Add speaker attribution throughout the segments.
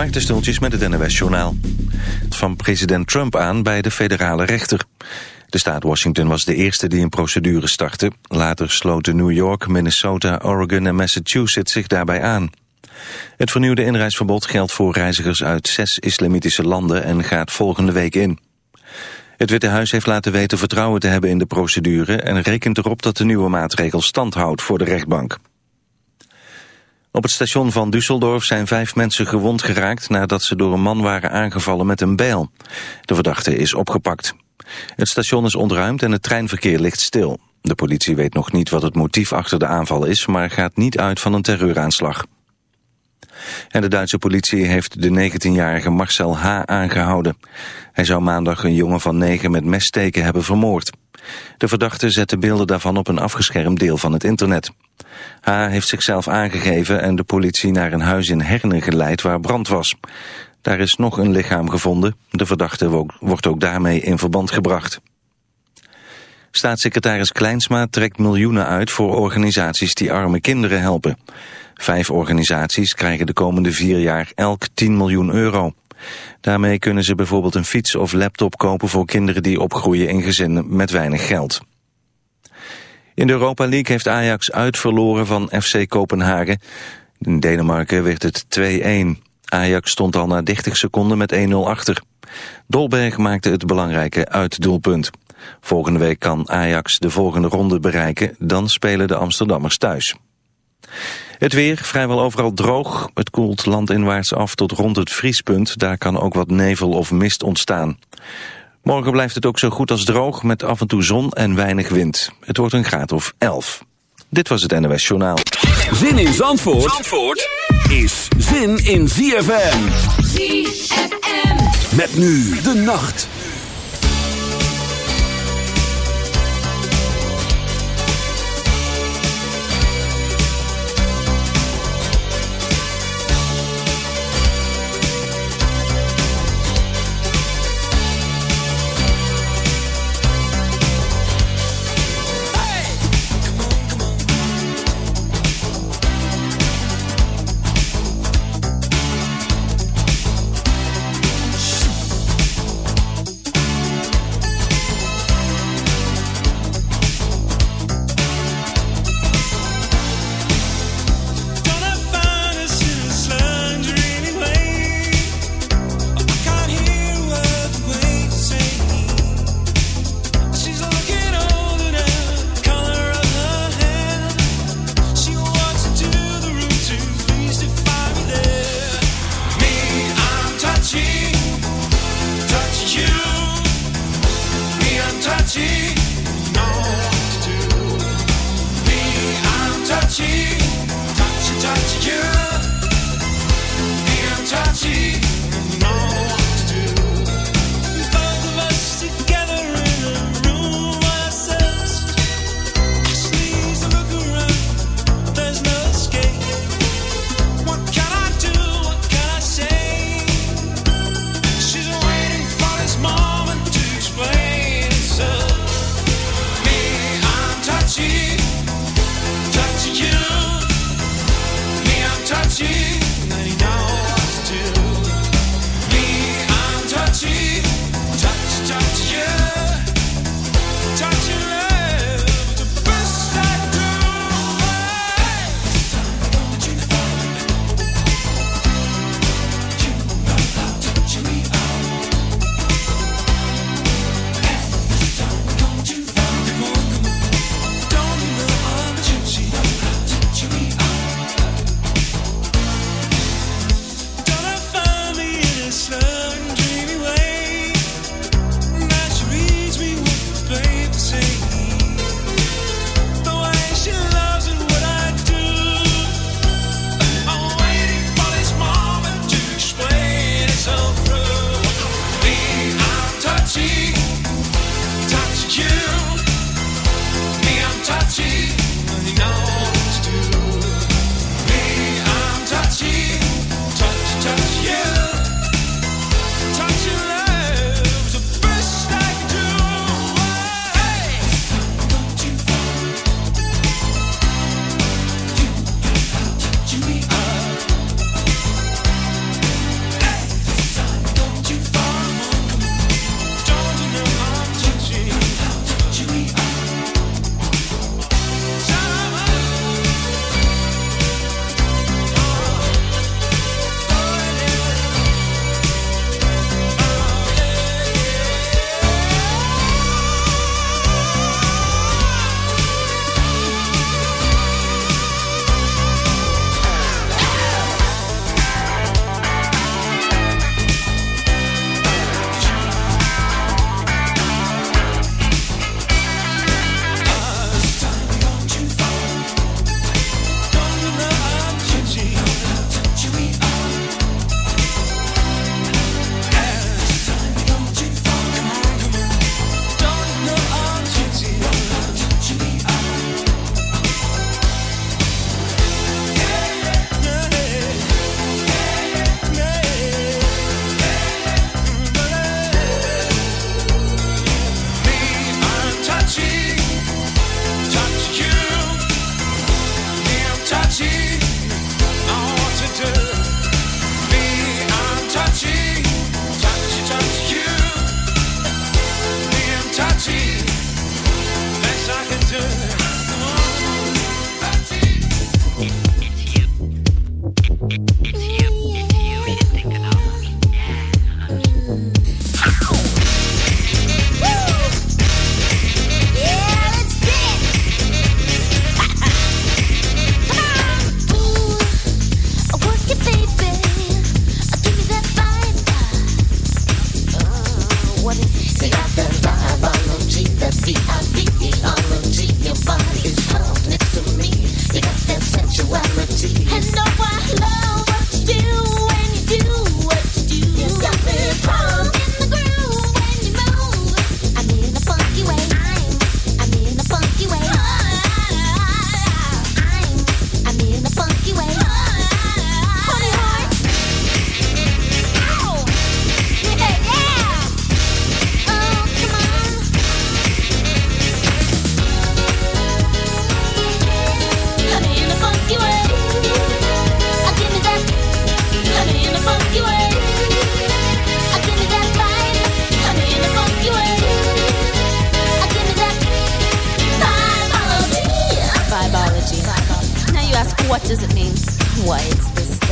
Speaker 1: Maarten Stultjes met het NWS Journaal. Van president Trump aan bij de federale rechter. De staat Washington was de eerste die een procedure startte. Later sloten New York, Minnesota, Oregon en Massachusetts zich daarbij aan. Het vernieuwde inreisverbod geldt voor reizigers uit zes islamitische landen en gaat volgende week in. Het Witte Huis heeft laten weten vertrouwen te hebben in de procedure... en rekent erop dat de nieuwe maatregel stand houdt voor de rechtbank. Op het station van Düsseldorf zijn vijf mensen gewond geraakt... nadat ze door een man waren aangevallen met een bijl. De verdachte is opgepakt. Het station is ontruimd en het treinverkeer ligt stil. De politie weet nog niet wat het motief achter de aanval is... maar gaat niet uit van een terreuraanslag. En de Duitse politie heeft de 19-jarige Marcel H. aangehouden. Hij zou maandag een jongen van negen met messteken hebben vermoord. De verdachte zette beelden daarvan op een afgeschermd deel van het internet. H. heeft zichzelf aangegeven en de politie naar een huis in Herne geleid waar brand was. Daar is nog een lichaam gevonden. De verdachte wordt ook daarmee in verband gebracht. Staatssecretaris Kleinsma trekt miljoenen uit voor organisaties die arme kinderen helpen. Vijf organisaties krijgen de komende vier jaar elk 10 miljoen euro. Daarmee kunnen ze bijvoorbeeld een fiets of laptop kopen voor kinderen die opgroeien in gezinnen met weinig geld. In de Europa League heeft Ajax uitverloren van FC Kopenhagen. In Denemarken werd het 2-1. Ajax stond al na 30 seconden met 1-0 achter. Dolberg maakte het belangrijke uitdoelpunt. Volgende week kan Ajax de volgende ronde bereiken. Dan spelen de Amsterdammers thuis. Het weer vrijwel overal droog. Het koelt landinwaarts af tot rond het vriespunt. Daar kan ook wat nevel of mist ontstaan. Morgen blijft het ook zo goed als droog met af en toe zon en weinig wind. Het wordt een graad of 11. Dit was het NOS Journaal.
Speaker 2: Zin in Zandvoort, Zandvoort is zin in ZFM. ZFM. Met nu de nacht.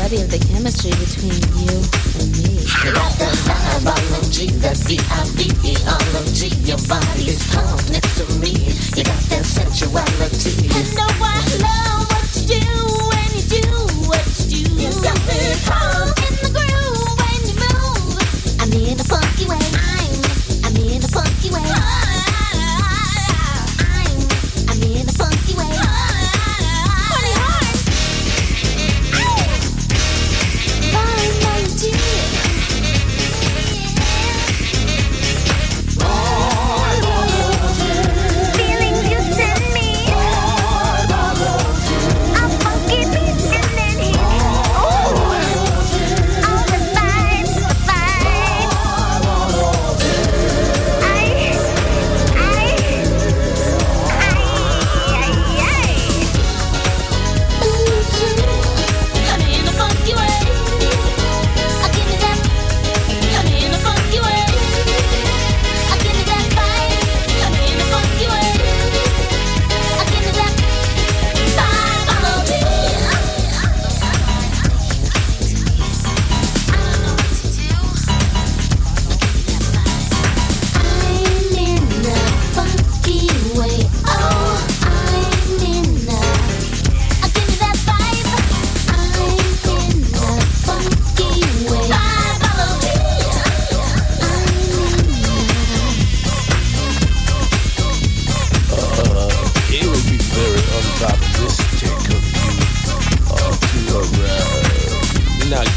Speaker 3: study of
Speaker 4: the chemistry between you and me. Biology. Your body is to me. You got that sensuality. Know I love what you do when you do what you do. You got me in the groove when you move. I'm in a funky way.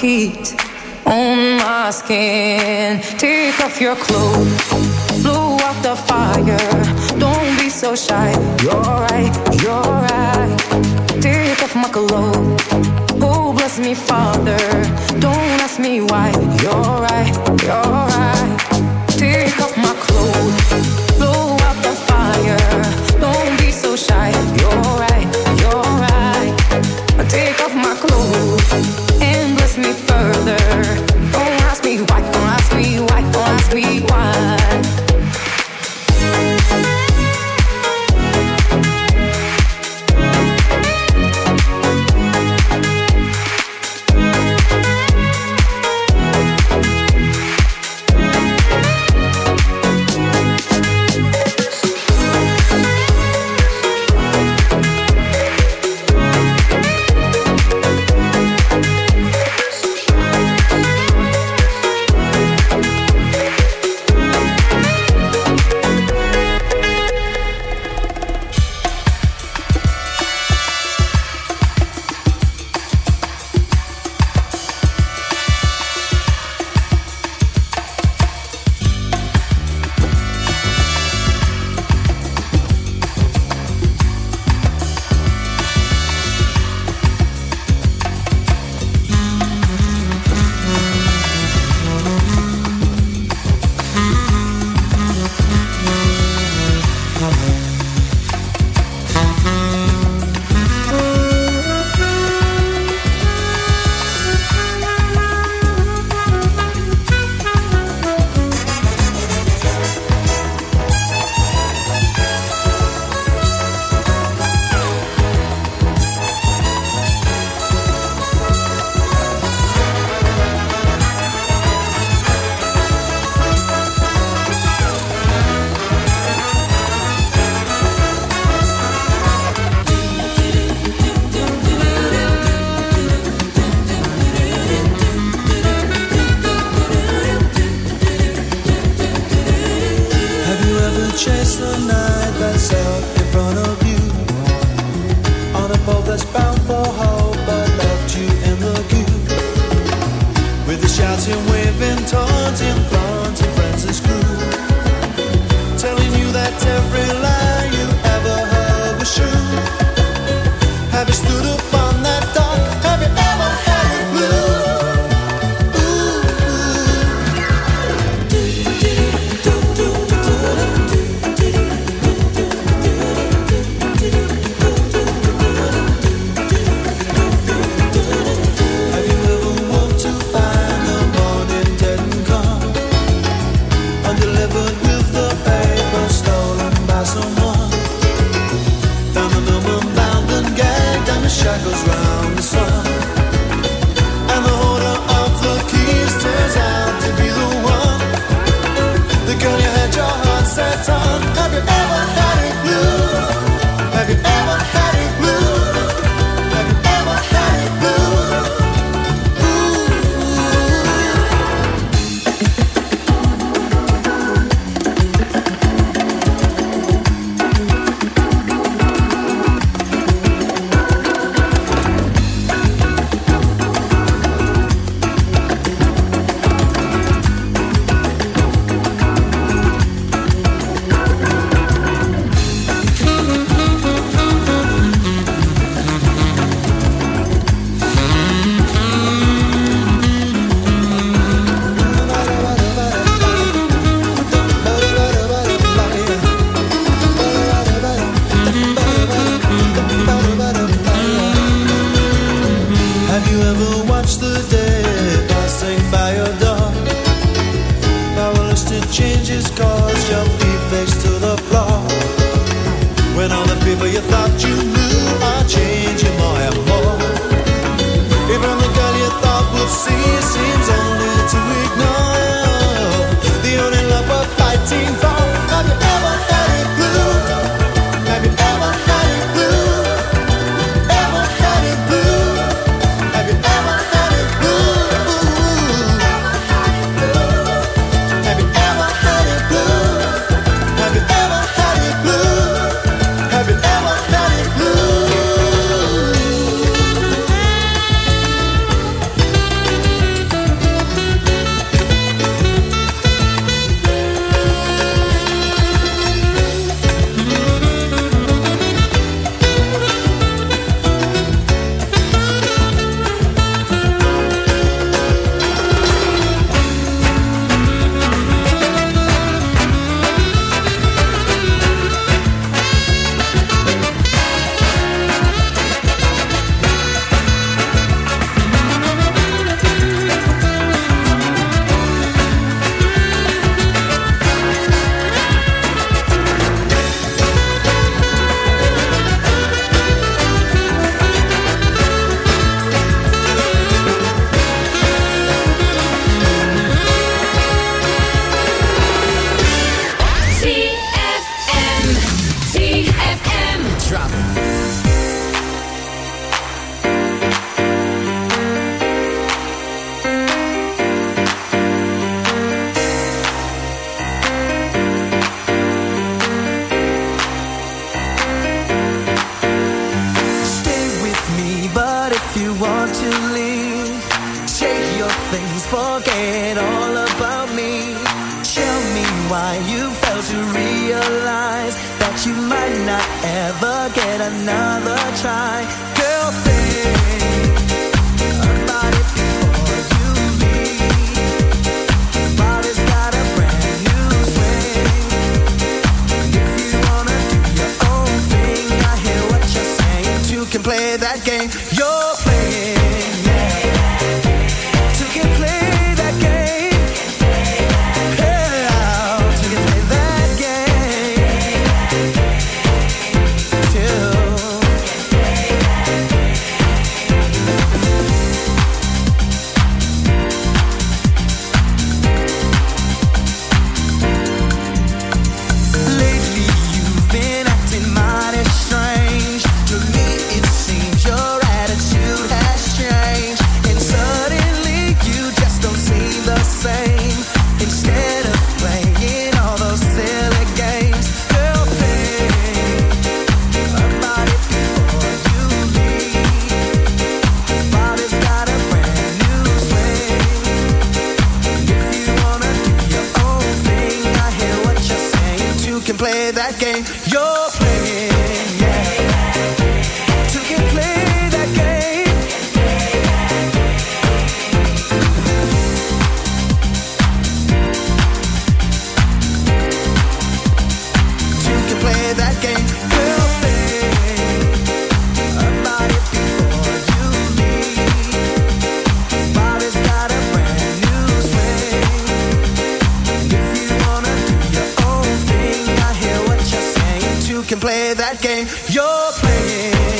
Speaker 5: heat. shouting, waving, taunting, flaunting friends is cruel. Telling you that every lie you ever heard was true. Have you stood up? the people you thought you knew are changing more and more. Even the girl you thought would see seems forget all about me. Tell me why you failed to realize that you might not ever get another try. Girl, think. game you're playing.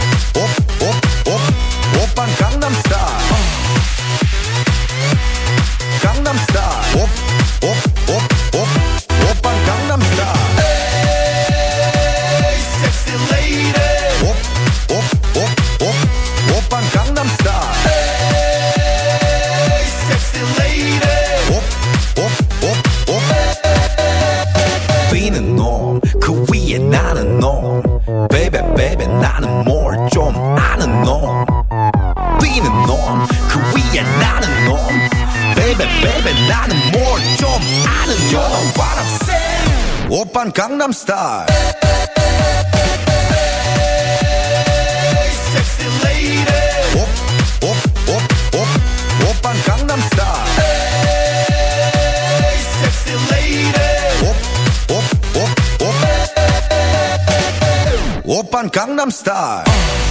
Speaker 1: Gangnam Style. Sexy lady. Op, op, op, op, Gangnam Style. Sexy lady.
Speaker 6: Op, op, op, op. Gangnam Style.